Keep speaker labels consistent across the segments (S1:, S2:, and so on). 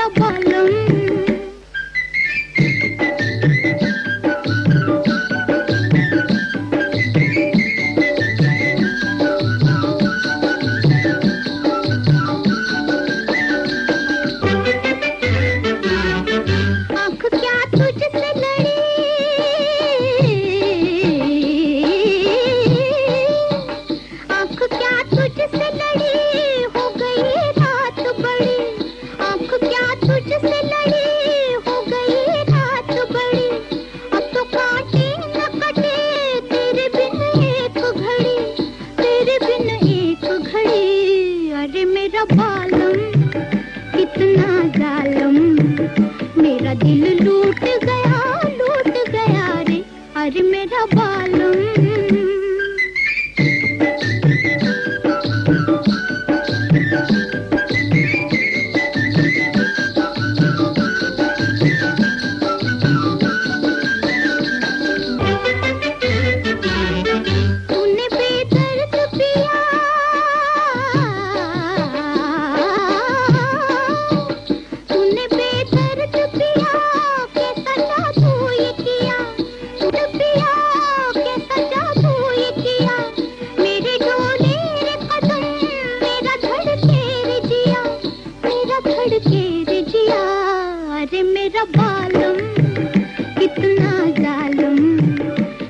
S1: பிரபலம் பால்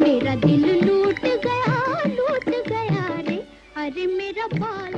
S1: मेरा दिल लूट गया लूट गया अरे मेरा बाल